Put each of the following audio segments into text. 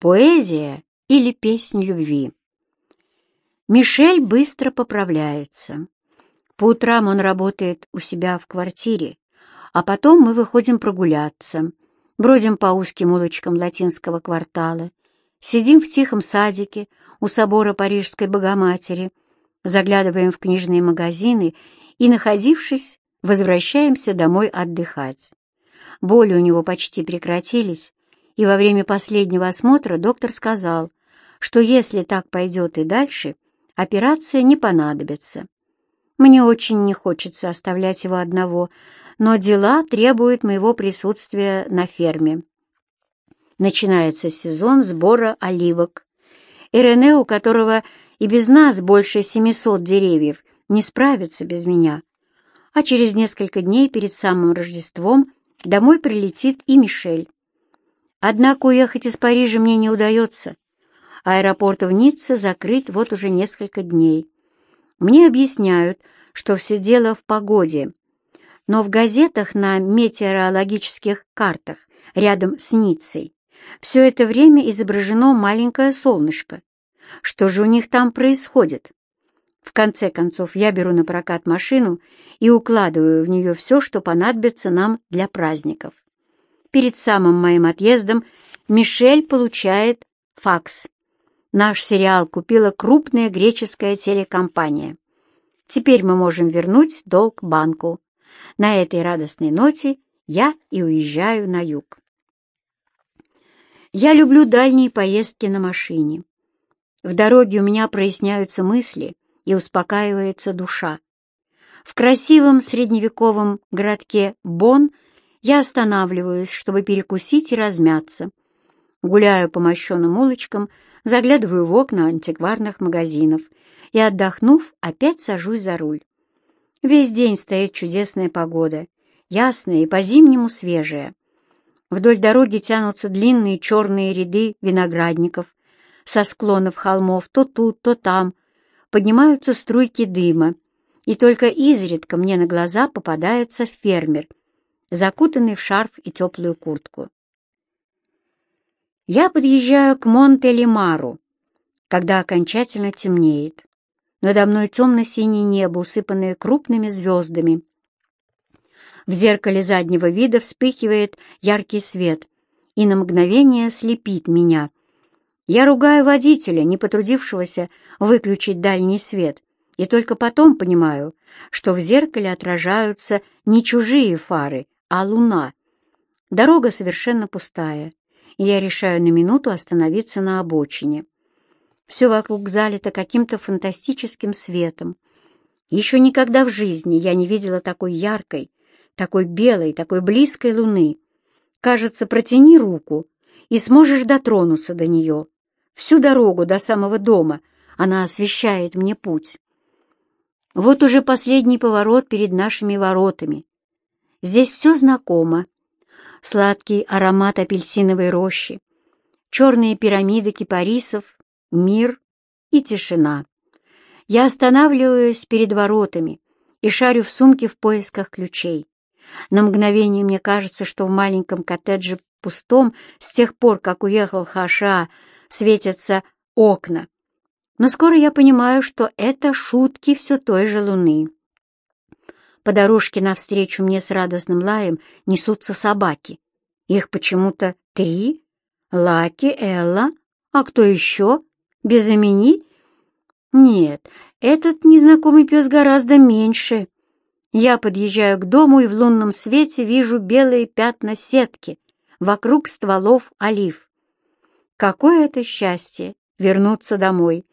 Поэзия или песнь любви? Мишель быстро поправляется. По утрам он работает у себя в квартире, а потом мы выходим прогуляться, бродим по узким улочкам латинского квартала, сидим в тихом садике у собора Парижской Богоматери, заглядываем в книжные магазины и, находившись, возвращаемся домой отдыхать. Боли у него почти прекратились, и во время последнего осмотра доктор сказал, что если так пойдет и дальше, операция не понадобится. Мне очень не хочется оставлять его одного, но дела требуют моего присутствия на ферме. Начинается сезон сбора оливок. И у которого и без нас больше 700 деревьев, не справится без меня. А через несколько дней перед самым Рождеством домой прилетит и Мишель. Однако уехать из Парижа мне не удается. Аэропорт в Ницце закрыт вот уже несколько дней. Мне объясняют, что все дело в погоде. Но в газетах на метеорологических картах рядом с Ниццей все это время изображено маленькое солнышко. Что же у них там происходит? В конце концов, я беру на прокат машину и укладываю в нее все, что понадобится нам для праздников. Перед самым моим отъездом Мишель получает факс. Наш сериал купила крупная греческая телекомпания. Теперь мы можем вернуть долг банку. На этой радостной ноте я и уезжаю на юг. Я люблю дальние поездки на машине. В дороге у меня проясняются мысли и успокаивается душа. В красивом средневековом городке Бон я останавливаюсь, чтобы перекусить и размяться. Гуляю по мощенным улочкам, заглядываю в окна антикварных магазинов и, отдохнув, опять сажусь за руль. Весь день стоит чудесная погода, ясная и по-зимнему свежая. Вдоль дороги тянутся длинные черные ряды виноградников. Со склонов холмов то тут, то там поднимаются струйки дыма, и только изредка мне на глаза попадается фермер, закутанный в шарф и теплую куртку. Я подъезжаю к Монте-Лимару, когда окончательно темнеет. Надо мной темно-синее небо, усыпанное крупными звездами. В зеркале заднего вида вспыхивает яркий свет и на мгновение слепит меня. Я ругаю водителя, не потрудившегося выключить дальний свет, и только потом понимаю, что в зеркале отражаются не чужие фары, а луна. Дорога совершенно пустая, и я решаю на минуту остановиться на обочине. Все вокруг залито каким-то фантастическим светом. Еще никогда в жизни я не видела такой яркой, такой белой, такой близкой луны. Кажется, протяни руку, и сможешь дотронуться до нее. Всю дорогу до самого дома она освещает мне путь. Вот уже последний поворот перед нашими воротами. Здесь все знакомо. Сладкий аромат апельсиновой рощи, черные пирамиды кипарисов, мир и тишина. Я останавливаюсь перед воротами и шарю в сумке в поисках ключей. На мгновение мне кажется, что в маленьком коттедже пустом с тех пор, как уехал Хаша, светятся окна. Но скоро я понимаю, что это шутки все той же луны. По дорожке навстречу мне с радостным лаем несутся собаки. Их почему-то три. Лаки, Элла, а кто еще? Без имени? Нет, этот незнакомый пес гораздо меньше. Я подъезжаю к дому и в лунном свете вижу белые пятна сетки вокруг стволов олив. Какое это счастье вернуться домой!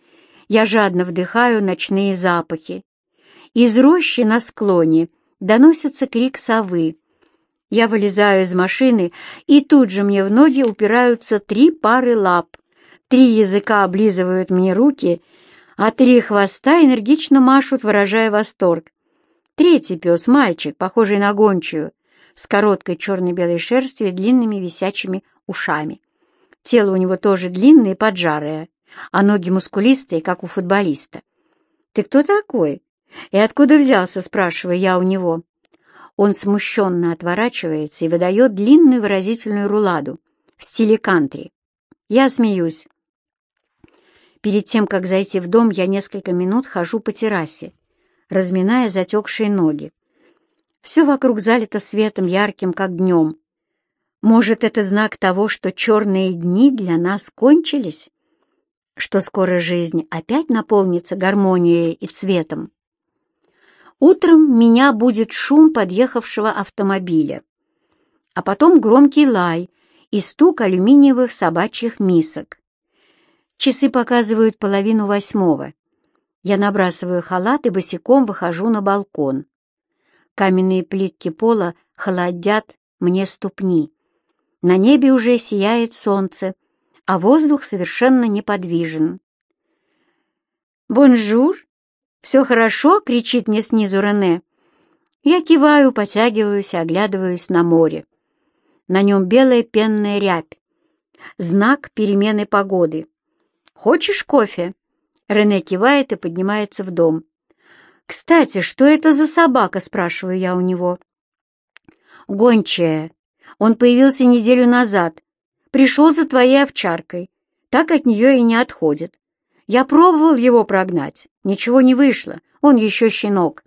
Я жадно вдыхаю ночные запахи. Из рощи на склоне доносится крик совы. Я вылезаю из машины, и тут же мне в ноги упираются три пары лап. Три языка облизывают мне руки, а три хвоста энергично машут, выражая восторг. Третий пес — мальчик, похожий на гончую, с короткой черно-белой шерстью и длинными висячими ушами. Тело у него тоже длинное и поджарое, а ноги мускулистые, как у футболиста. «Ты кто такой? И откуда взялся?» — спрашиваю я у него. Он смущенно отворачивается и выдает длинную выразительную руладу в стиле кантри. Я смеюсь. Перед тем, как зайти в дом, я несколько минут хожу по террасе, разминая затекшие ноги. Все вокруг залито светом ярким, как днем. Может, это знак того, что черные дни для нас кончились? Что скоро жизнь опять наполнится гармонией и цветом? Утром меня будет шум подъехавшего автомобиля, а потом громкий лай и стук алюминиевых собачьих мисок. Часы показывают половину восьмого. Я набрасываю халат и босиком выхожу на балкон. Каменные плитки пола холодят мне ступни. На небе уже сияет солнце, а воздух совершенно неподвижен. «Bonjour! Все хорошо?» — кричит мне снизу Рене. Я киваю, потягиваюсь и оглядываюсь на море. На нем белая пенная рябь. Знак перемены погоды. «Хочешь кофе?» Рене кивает и поднимается в дом. «Кстати, что это за собака?» — спрашиваю я у него. «Гончая. Он появился неделю назад. Пришел за твоей овчаркой. Так от нее и не отходит. Я пробовал его прогнать. Ничего не вышло. Он еще щенок».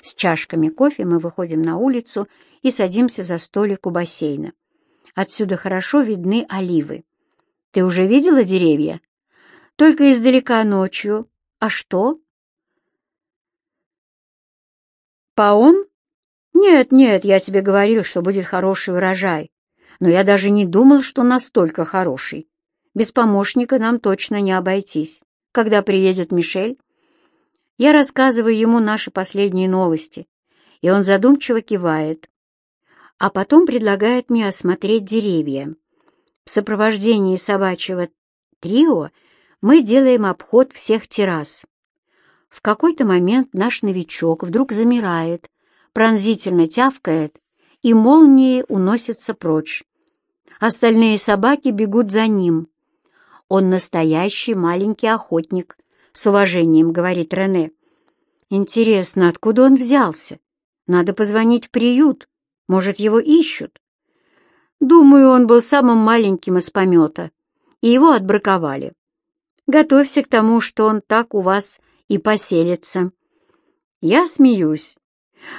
С чашками кофе мы выходим на улицу и садимся за столик у бассейна. Отсюда хорошо видны оливы. «Ты уже видела деревья?» Только издалека ночью. А что? Паон? Нет, нет, я тебе говорил, что будет хороший урожай. Но я даже не думал, что настолько хороший. Без помощника нам точно не обойтись. Когда приедет Мишель? Я рассказываю ему наши последние новости, и он задумчиво кивает. А потом предлагает мне осмотреть деревья. В сопровождении собачьего трио мы делаем обход всех террас. В какой-то момент наш новичок вдруг замирает, пронзительно тявкает, и молнией уносится прочь. Остальные собаки бегут за ним. Он настоящий маленький охотник, с уважением говорит Рене. Интересно, откуда он взялся? Надо позвонить в приют. Может, его ищут? Думаю, он был самым маленьким из помета, и его отбраковали. Готовься к тому, что он так у вас и поселится. Я смеюсь.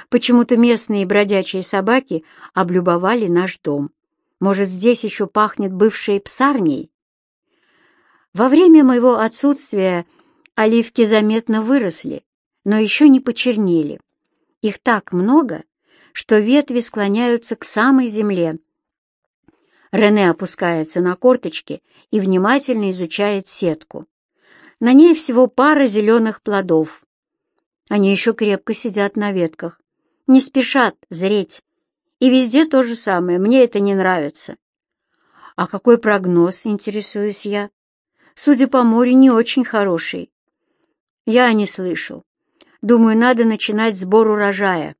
Почему-то местные бродячие собаки облюбовали наш дом. Может, здесь еще пахнет бывшей псарней? Во время моего отсутствия оливки заметно выросли, но еще не почернели. Их так много, что ветви склоняются к самой земле. Рене опускается на корточки и внимательно изучает сетку. На ней всего пара зеленых плодов. Они еще крепко сидят на ветках, не спешат зреть. И везде то же самое, мне это не нравится. А какой прогноз, интересуюсь я? Судя по морю, не очень хороший. Я не слышал. Думаю, надо начинать сбор урожая.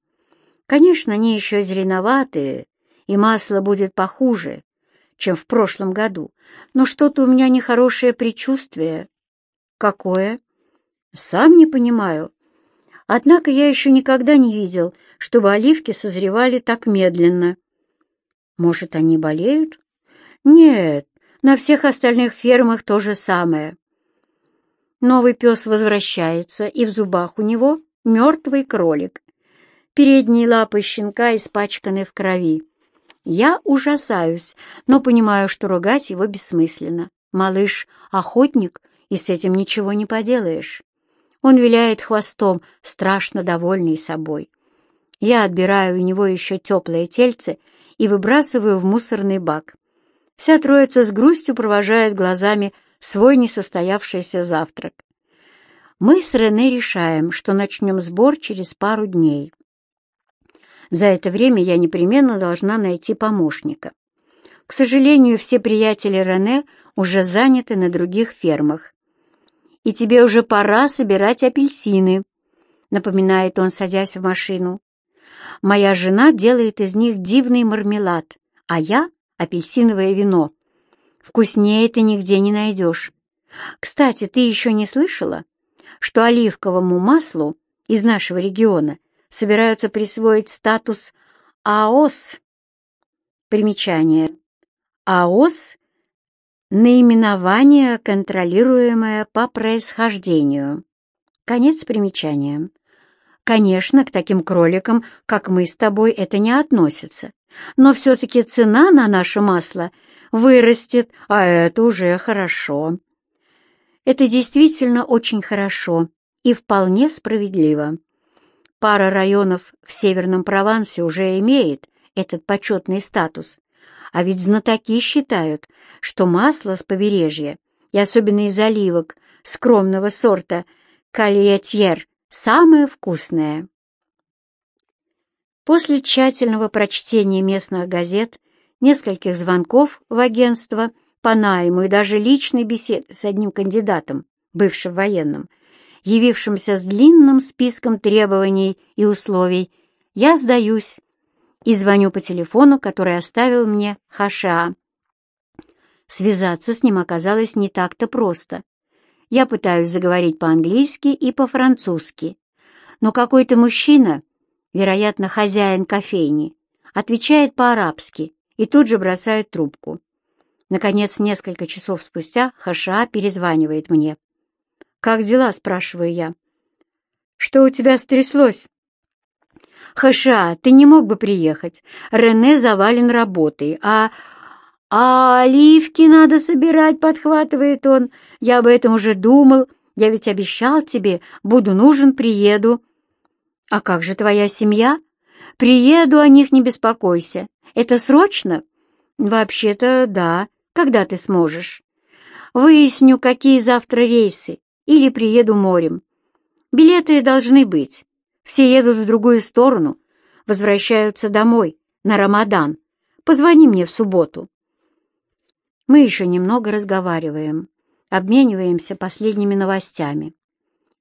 Конечно, они еще зеленоватые, и масло будет похуже, чем в прошлом году, но что-то у меня нехорошее предчувствие. Какое? Сам не понимаю. Однако я еще никогда не видел, чтобы оливки созревали так медленно. Может, они болеют? Нет, на всех остальных фермах то же самое. Новый пес возвращается, и в зубах у него мертвый кролик. Передние лапы щенка испачканы в крови. Я ужасаюсь, но понимаю, что ругать его бессмысленно. Малыш — охотник, и с этим ничего не поделаешь. Он виляет хвостом, страшно довольный собой. Я отбираю у него еще теплое тельце и выбрасываю в мусорный бак. Вся троица с грустью провожает глазами свой несостоявшийся завтрак. Мы с Рене решаем, что начнем сбор через пару дней. За это время я непременно должна найти помощника. К сожалению, все приятели Рене уже заняты на других фермах. «И тебе уже пора собирать апельсины», — напоминает он, садясь в машину. «Моя жена делает из них дивный мармелад, а я — апельсиновое вино. Вкуснее ты нигде не найдешь. Кстати, ты еще не слышала, что оливковому маслу из нашего региона собираются присвоить статус АОС. Примечание. АОС Наименование, контролируемое по происхождению. Конец примечания. Конечно, к таким кроликам, как мы с тобой, это не относится. Но все-таки цена на наше масло вырастет, а это уже хорошо. Это действительно очень хорошо и вполне справедливо. Пара районов в Северном Провансе уже имеет этот почетный статус, а ведь знатоки считают, что масло с побережья, и особенно из оливок скромного сорта кальетьер, самое вкусное. После тщательного прочтения местных газет, нескольких звонков в агентство по найму и даже личной беседы с одним кандидатом, бывшим военным, явившимся с длинным списком требований и условий, я сдаюсь и звоню по телефону, который оставил мне Хаша. Связаться с ним оказалось не так-то просто. Я пытаюсь заговорить по-английски и по-французски, но какой-то мужчина, вероятно, хозяин кофейни, отвечает по-арабски и тут же бросает трубку. Наконец, несколько часов спустя Хаша перезванивает мне. «Как дела?» — спрашиваю я. «Что у тебя стряслось?» «Хаша, ты не мог бы приехать? Рене завален работой, а «А оливки надо собирать», — подхватывает он. «Я об этом уже думал. Я ведь обещал тебе, буду нужен, приеду». «А как же твоя семья?» «Приеду, о них не беспокойся. Это срочно?» «Вообще-то, да. Когда ты сможешь?» «Выясню, какие завтра рейсы, или приеду морем. Билеты должны быть. Все едут в другую сторону, возвращаются домой, на Рамадан. Позвони мне в субботу». Мы еще немного разговариваем, обмениваемся последними новостями.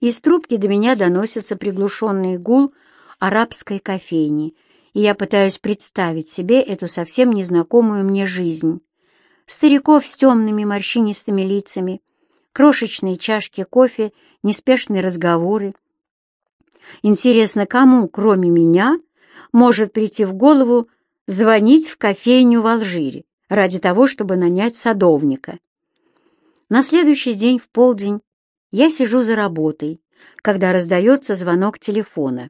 Из трубки до меня доносится приглушенный гул арабской кофейни, и я пытаюсь представить себе эту совсем незнакомую мне жизнь. Стариков с темными морщинистыми лицами, крошечные чашки кофе, неспешные разговоры. Интересно, кому, кроме меня, может прийти в голову звонить в кофейню в Алжире? Ради того, чтобы нанять садовника. На следующий день в полдень я сижу за работой, когда раздается звонок телефона.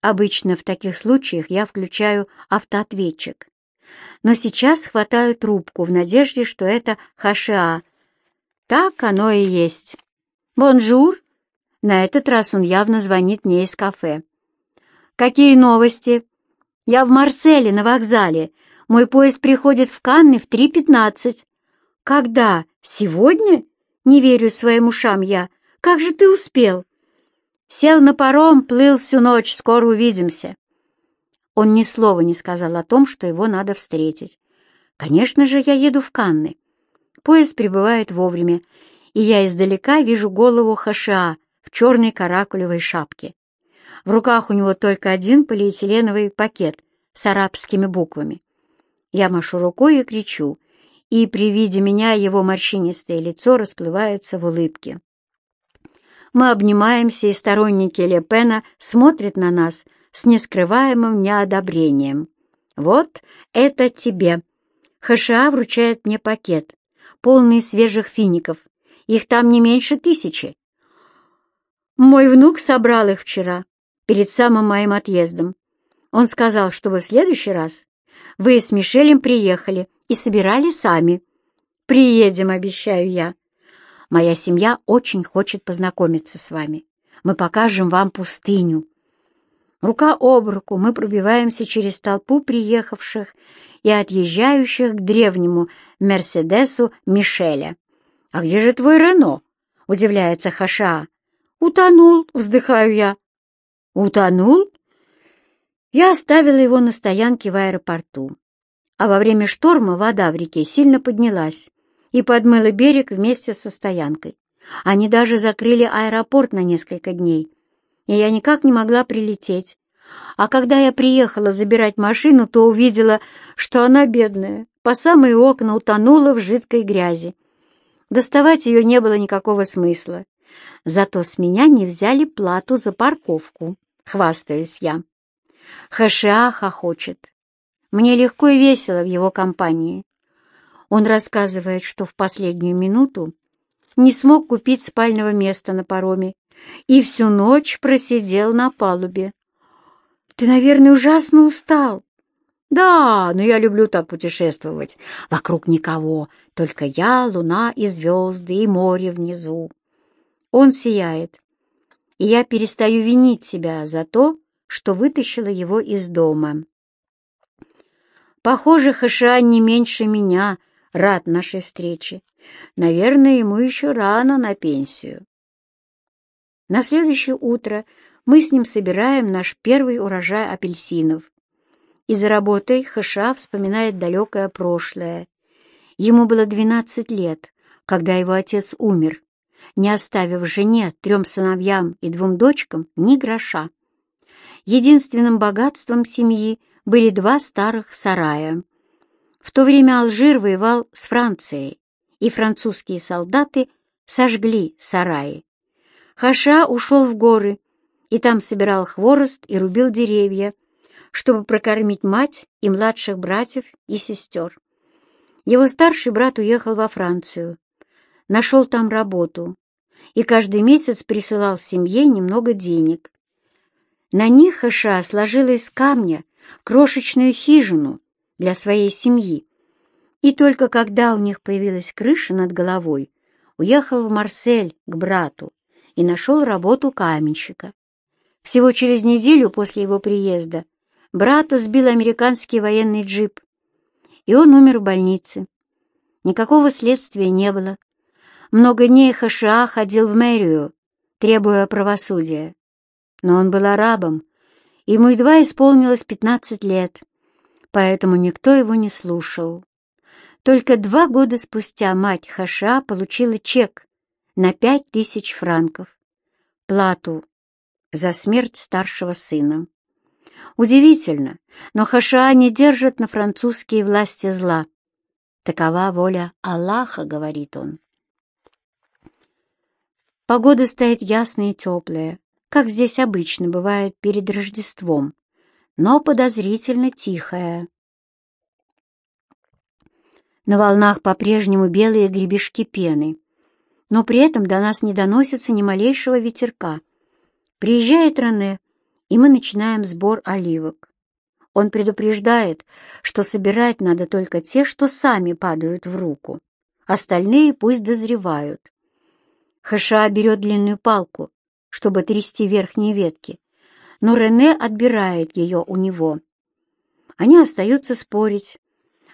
Обычно в таких случаях я включаю автоответчик. Но сейчас хватаю трубку в надежде, что это ХША. Так оно и есть. «Bonjour!» На этот раз он явно звонит мне из кафе. «Какие новости?» «Я в Марселе, на вокзале. Мой поезд приходит в Канны в 3.15. Когда? Сегодня? Не верю своим ушам я. Как же ты успел? Сел на паром, плыл всю ночь, скоро увидимся. Он ни слова не сказал о том, что его надо встретить. Конечно же, я еду в Канны. Поезд прибывает вовремя, и я издалека вижу голову Хаша в черной каракулевой шапке. В руках у него только один полиэтиленовый пакет с арабскими буквами. Я машу рукой и кричу, и при виде меня его морщинистое лицо расплывается в улыбке. Мы обнимаемся, и сторонники Лепена смотрят на нас с нескрываемым неодобрением. «Вот это тебе!» ХША вручает мне пакет, полный свежих фиников. Их там не меньше тысячи. Мой внук собрал их вчера, перед самым моим отъездом. Он сказал, чтобы в следующий раз вы с Мишелем приехали и собирали сами. Приедем, обещаю я. Моя семья очень хочет познакомиться с вами. Мы покажем вам пустыню. Рука об руку мы пробиваемся через толпу приехавших и отъезжающих к древнему Мерседесу Мишеля. «А где же твой Рено?» — удивляется Хаша. «Утонул», — вздыхаю я. «Утонул?» Я оставила его на стоянке в аэропорту, а во время шторма вода в реке сильно поднялась и подмыла берег вместе со стоянкой. Они даже закрыли аэропорт на несколько дней, и я никак не могла прилететь. А когда я приехала забирать машину, то увидела, что она бедная, по самые окна утонула в жидкой грязи. Доставать ее не было никакого смысла. Зато с меня не взяли плату за парковку, хвастаюсь я. Хэшиа хохочет. Мне легко и весело в его компании. Он рассказывает, что в последнюю минуту не смог купить спального места на пароме и всю ночь просидел на палубе. «Ты, наверное, ужасно устал». «Да, но я люблю так путешествовать. Вокруг никого, только я, луна и звезды, и море внизу». Он сияет, и я перестаю винить себя за то, что вытащила его из дома. Похоже, Хаша не меньше меня рад нашей встрече. Наверное, ему еще рано на пенсию. На следующее утро мы с ним собираем наш первый урожай апельсинов. И за работой Хаша вспоминает далекое прошлое. Ему было 12 лет, когда его отец умер, не оставив жене, трем сыновьям и двум дочкам ни гроша. Единственным богатством семьи были два старых сарая. В то время Алжир воевал с Францией, и французские солдаты сожгли сараи. Хаша ушел в горы и там собирал хворост и рубил деревья, чтобы прокормить мать и младших братьев и сестер. Его старший брат уехал во Францию, нашел там работу и каждый месяц присылал семье немного денег. На них Хаша сложила из камня крошечную хижину для своей семьи, и только когда у них появилась крыша над головой, уехал в Марсель к брату и нашел работу каменщика. Всего через неделю после его приезда брата сбил американский военный джип, и он умер в больнице. Никакого следствия не было. Много дней ХША ходил в мэрию, требуя правосудия. Но он был арабом, ему едва исполнилось пятнадцать лет, поэтому никто его не слушал. Только два года спустя мать Хаша получила чек на пять тысяч франков, плату за смерть старшего сына. Удивительно, но Хаша не держит на французские власти зла. Такова воля Аллаха, говорит он. Погода стоит ясная и теплая, как здесь обычно бывает перед Рождеством, но подозрительно тихая. На волнах по-прежнему белые гребешки пены, но при этом до нас не доносится ни малейшего ветерка. Приезжает Рене, и мы начинаем сбор оливок. Он предупреждает, что собирать надо только те, что сами падают в руку. Остальные пусть дозревают. Хаша берет длинную палку, чтобы трясти верхние ветки, но Рене отбирает ее у него. Они остаются спорить,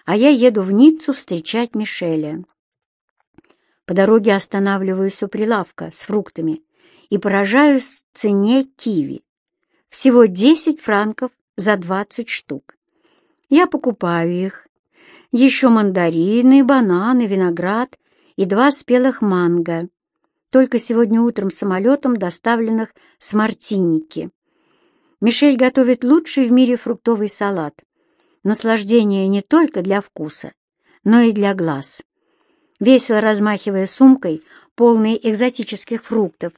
а я еду в Ниццу встречать Мишеля. По дороге останавливаюсь у прилавка с фруктами и поражаюсь цене киви. Всего 10 франков за 20 штук. Я покупаю их. Еще мандарины, бананы, виноград и два спелых манго. Только сегодня утром самолетом доставленных с Мартиники. Мишель готовит лучший в мире фруктовый салат наслаждение не только для вкуса, но и для глаз. Весело размахивая сумкой, полной экзотических фруктов,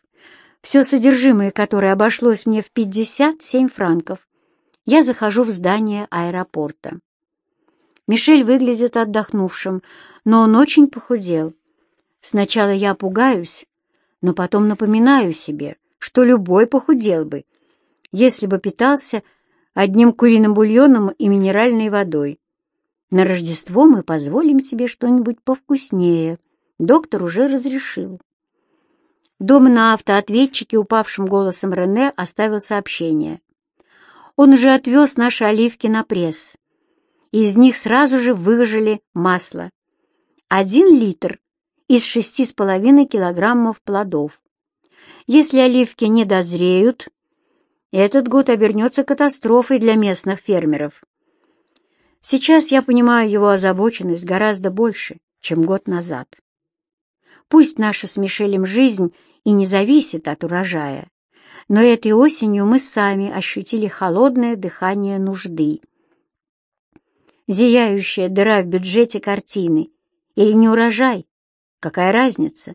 все содержимое которой обошлось мне в 57 франков, я захожу в здание аэропорта. Мишель выглядит отдохнувшим, но он очень похудел. Сначала я пугаюсь, но потом напоминаю себе, что любой похудел бы, если бы питался одним куриным бульоном и минеральной водой. На Рождество мы позволим себе что-нибудь повкуснее. Доктор уже разрешил. Дома на автоответчике упавшим голосом Рене оставил сообщение. Он уже отвез наши оливки на пресс. Из них сразу же выжили масло. Один литр из шести с половиной килограммов плодов. Если оливки не дозреют, этот год обернется катастрофой для местных фермеров. Сейчас я понимаю его озабоченность гораздо больше, чем год назад. Пусть наша с Мишелем жизнь и не зависит от урожая, но этой осенью мы сами ощутили холодное дыхание нужды. Зияющая дыра в бюджете картины или не урожай, какая разница?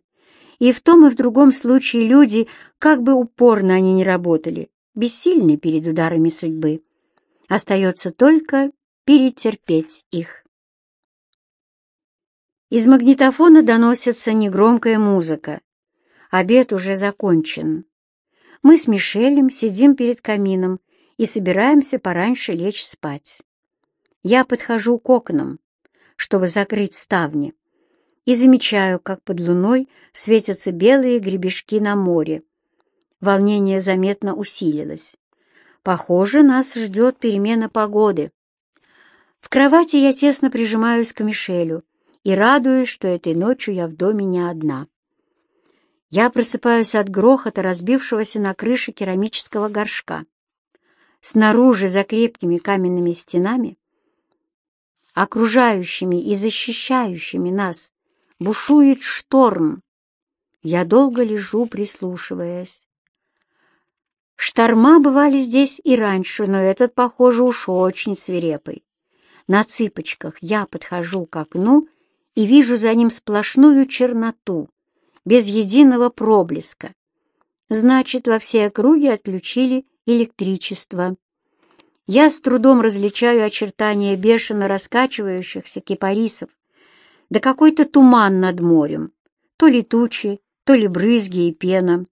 И в том и в другом случае люди, как бы упорно они ни работали, бессильны перед ударами судьбы. Остается только перетерпеть их. Из магнитофона доносится негромкая музыка. Обед уже закончен. Мы с Мишелем сидим перед камином и собираемся пораньше лечь спать. Я подхожу к окнам, чтобы закрыть ставни, и замечаю, как под луной светятся белые гребешки на море. Волнение заметно усилилось. Похоже, нас ждет перемена погоды. В кровати я тесно прижимаюсь к Мишелю и радуюсь, что этой ночью я в доме не одна. Я просыпаюсь от грохота, разбившегося на крыше керамического горшка. Снаружи, за крепкими каменными стенами, окружающими и защищающими нас, бушует шторм. Я долго лежу, прислушиваясь. Шторма бывали здесь и раньше, но этот, похоже, уж очень свирепый. На цыпочках я подхожу к окну и вижу за ним сплошную черноту, без единого проблеска. Значит, во всей округе отключили электричество. Я с трудом различаю очертания бешено раскачивающихся кипарисов, да какой-то туман над морем, то ли тучи, то ли брызги и пена.